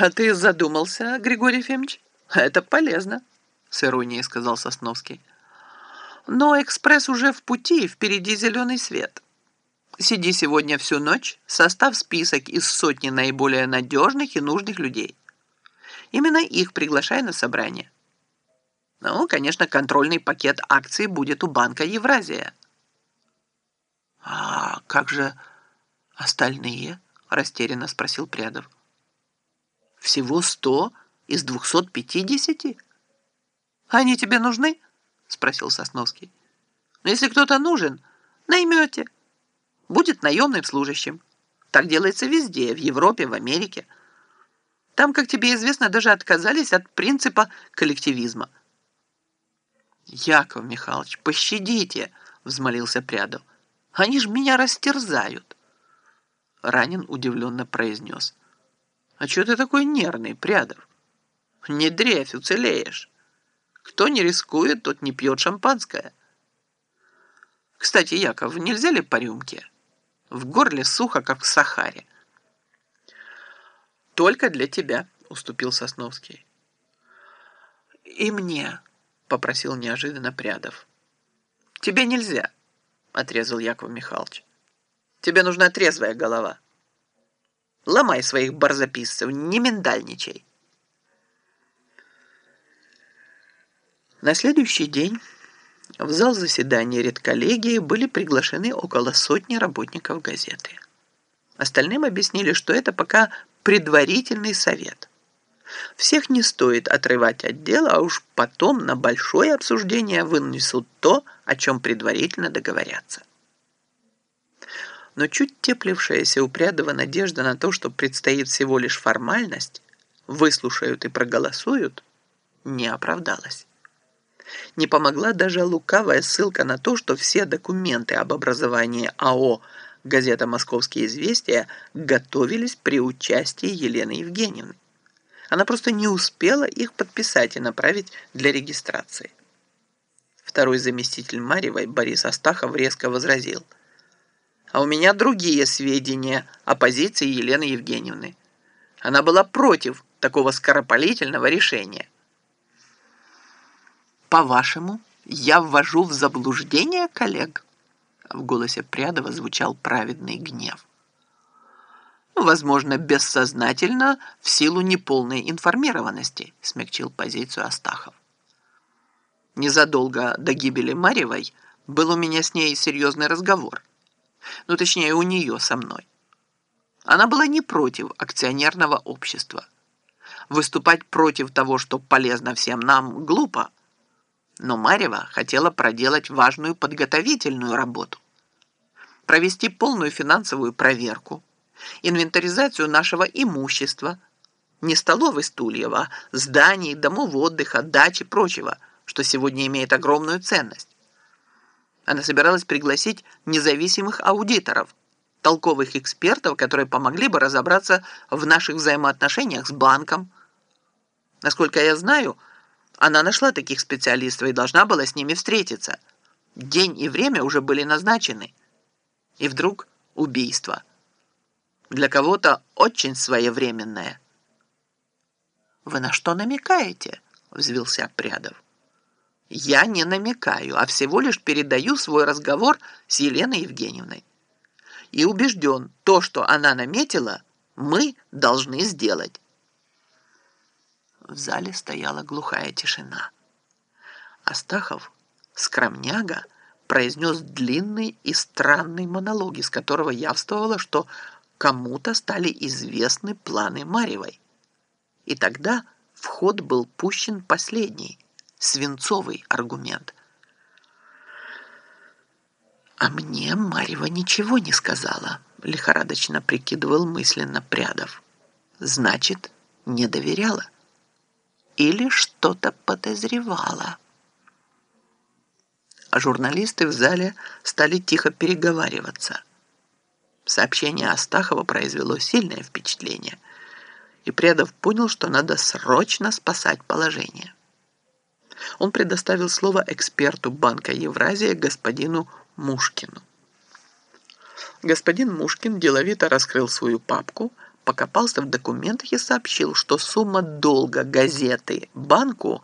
«А ты задумался, Григорий Ефимович? Это полезно», — с иронией сказал Сосновский. «Но экспресс уже в пути, впереди зеленый свет. Сиди сегодня всю ночь, составь список из сотни наиболее надежных и нужных людей. Именно их приглашай на собрание. Ну, конечно, контрольный пакет акций будет у банка «Евразия». «А как же остальные?» — растерянно спросил Прядов. Всего сто из двухсот пятидесяти? Они тебе нужны? Спросил Сосновский. Но если кто-то нужен, наймете. Будет наемным служащим. Так делается везде, в Европе, в Америке. Там, как тебе известно, даже отказались от принципа коллективизма. «Яков Михайлович, пощадите!» — взмолился Прядов. «Они же меня растерзают!» Ранин удивленно произнес. А что ты такой нервный, Прядов? Не дрейфь, уцелеешь. Кто не рискует, тот не пьет шампанское. Кстати, Яков, нельзя ли по рюмке? В горле сухо, как в Сахаре. Только для тебя, уступил Сосновский. И мне, попросил неожиданно Прядов. Тебе нельзя, отрезал Яков Михайлович. Тебе нужна трезвая голова. Ломай своих барзаписцев, не миндальничай. На следующий день в зал заседания редколлегии были приглашены около сотни работников газеты. Остальным объяснили, что это пока предварительный совет. Всех не стоит отрывать от дела, а уж потом на большое обсуждение вынесут то, о чем предварительно договорятся но чуть теплившаяся у Прядова надежда на то, что предстоит всего лишь формальность, выслушают и проголосуют, не оправдалась. Не помогла даже лукавая ссылка на то, что все документы об образовании АО «Газета «Московские известия» готовились при участии Елены Евгеньевны. Она просто не успела их подписать и направить для регистрации. Второй заместитель Марьевой Борис Астахов резко возразил – а у меня другие сведения о позиции Елены Евгеньевны. Она была против такого скоропалительного решения. «По-вашему, я ввожу в заблуждение коллег?» В голосе Прядова звучал праведный гнев. «Возможно, бессознательно, в силу неполной информированности», смягчил позицию Астахов. Незадолго до гибели Марьевой был у меня с ней серьезный разговор ну точнее у нее со мной. Она была не против акционерного общества. Выступать против того, что полезно всем нам, глупо. Но Марьева хотела проделать важную подготовительную работу. Провести полную финансовую проверку, инвентаризацию нашего имущества, не столов и стульев, а зданий, домов отдыха, дач и прочего, что сегодня имеет огромную ценность. Она собиралась пригласить независимых аудиторов, толковых экспертов, которые помогли бы разобраться в наших взаимоотношениях с банком. Насколько я знаю, она нашла таких специалистов и должна была с ними встретиться. День и время уже были назначены. И вдруг убийство. Для кого-то очень своевременное. «Вы на что намекаете?» – взвился Прядов. Я не намекаю, а всего лишь передаю свой разговор с Еленой Евгеньевной. И убежден, то, что она наметила, мы должны сделать. В зале стояла глухая тишина. Астахов, скромняга, произнес длинный и странный монолог, из которого явствовало, что кому-то стали известны планы Марьевой. И тогда в ход был пущен последний – свинцовый аргумент. «А мне Марьева ничего не сказала», — лихорадочно прикидывал мысленно Прядов. «Значит, не доверяла. Или что-то подозревала». А журналисты в зале стали тихо переговариваться. Сообщение Астахова произвело сильное впечатление, и Прядов понял, что надо срочно спасать положение он предоставил слово эксперту Банка Евразия господину Мушкину. Господин Мушкин деловито раскрыл свою папку, покопался в документах и сообщил, что сумма долга газеты банку